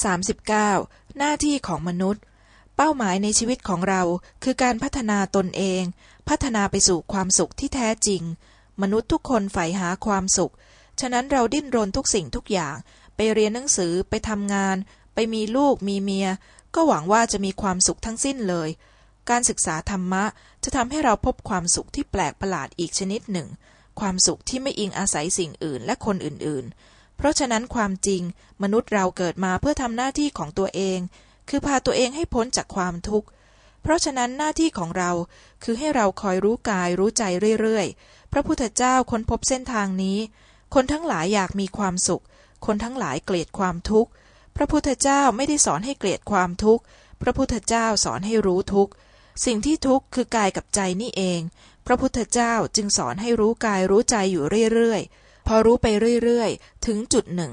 39. หน้าที่ของมนุษย์ เป้าหมายในชีวิตของเราคือการพัฒนาตนเอง พัฒนาไปสู่ความสุขที่แท้จริง มนุษย์ทุกคนใฝ่หาความสุข ฉะนั้นเราดิ้นรนทุกสิ่งทุกอย่าง ไปเรียนหนังสือไปทำงาน ไปมีลูกมีเมีย ก็หวังว่าจะมีความสุขทั้งสิ้นเลย การศึกษาธรรมะจะทำให้เราพบความสุขที่แปลกประหลาดอีกชนิดหนึ่ง ความสุขที่ไม่อิงอาศัยสิ่งอื่นและคนอื่นๆ เพราะฉะนั้นความจริง มนุษย์เราเกิดมาเพื่อทำหน้าที่ของตัวเอง คือพาตัวเองให้พ้นจากความทุกข์ เพราะฉะนั้นหน้าที่ของเราคือให้เราคอยรู้กายรู้ใจเรื่อยๆ พระพุทธเจ้าค้นพบเส้นทางนี้ คนทั้งหลายอยากมีความสุข คนทั้งหลายเกลียดความทุกข์ พระพุทธเจ้าไม่ได้สอนให้เกลียดความทุกข์ พระพุทธเจ้าสอนให้รู้ทุกข์สิ่งที่ทุกข์คือกายกับใจนี่เอง พระพุทธเจ้าจึงสอนให้รู้กายรู้ใจอยู่เรื่อยๆ พอรู้ไปเรื่อยๆ ถึงจุดหนึ่ง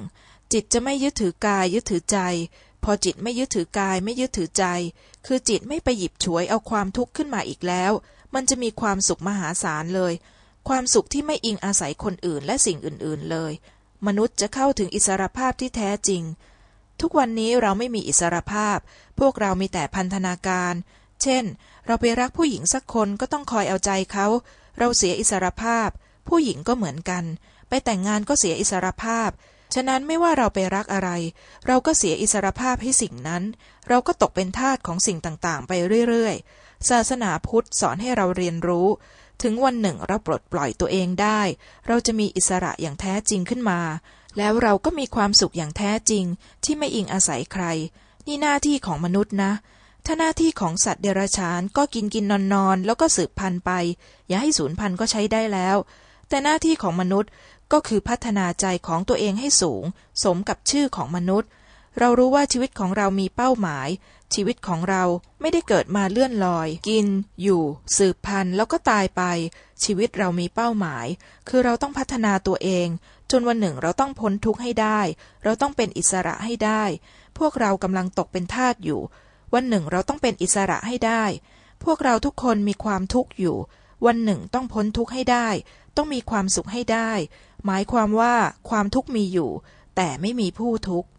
จิตจะไม่ยึดถือกายยึดถือใจ พอจิตไม่ยึดถือกายไม่ยึดถือใจ คือจิตไม่ไปหยิบฉวยเอาความทุกข์ขึ้นมาอีกแล้ว มันจะมีความสุขมหาศาลเลย ความสุขที่ไม่อิงอาศัยคนอื่นและสิ่งอื่นๆเลย มนุษย์จะเข้าถึงอิสรภาพที่แท้จริง ทุกวันนี้เราไม่มีอิสรภาพ พวกเรามีแต่พันธนาการ เช่น เราไปรักผู้หญิงสักคนก็ต้องคอยเอาใจเขา เราเสียอิสรภาพ ผู้หญิงก็เหมือนกัน ไปแต่งงานก็เสียอิสรภาพ ฉะนั้นไม่ว่าเราไปรักอะไร เราก็เสียอิสรภาพให้สิ่งนั้น เราก็ตกเป็นทาสของสิ่งต่างๆ ไปเรื่อยๆ ศาสนาพุทธสอนให้เราเรียนรู้ ถึงวันหนึ่งเราปลดปล่อยตัวเองได้ เราจะมีอิสระอย่างแท้จริงขึ้นมา แล้วเราก็มีความสุขอย่างแท้จริง ที่ไม่อิงอาศัยใคร นี่หน้าที่ของมนุษย์นะถ้าหน้าที่ของสัตว์เดรัจฉานก็กินกินนอนนอนแล้วก็สืบพันธุ์ไป อย่าให้สูญพันธุ์ก็ใช้ได้แล้ว แต่หน้าที่ของมนุษย์ก็คือพัฒนาใจของตัวเองให้สูง สมกับชื่อของมนุษย์ เรารู้ว่าชีวิตของเรามีเป้าหมาย ชีวิตของเราไม่ได้เกิดมาเลื่อนลอย กิน อยู่ สืบพันธุ์แล้วก็ตายไป ชีวิตเรามีเป้าหมาย คือเราต้องพัฒนาตัวเอง จนวันหนึ่งเราต้องพ้นทุกข์ให้ได้ เราต้องเป็นอิสระให้ได้ พวกเรากำลังตกเป็นทาสอยู่ วันหนึ่งเราต้องเป็นอิสระให้ได้ พวกเราทุกคนมีความทุกข์อยู่ วันหนึ่งต้องพ้นทุกข์ให้ได้ ต้องมีความสุขให้ได้ หมายความว่าความทุกข์มีอยู่ แต่ไม่มีผู้ทุกข์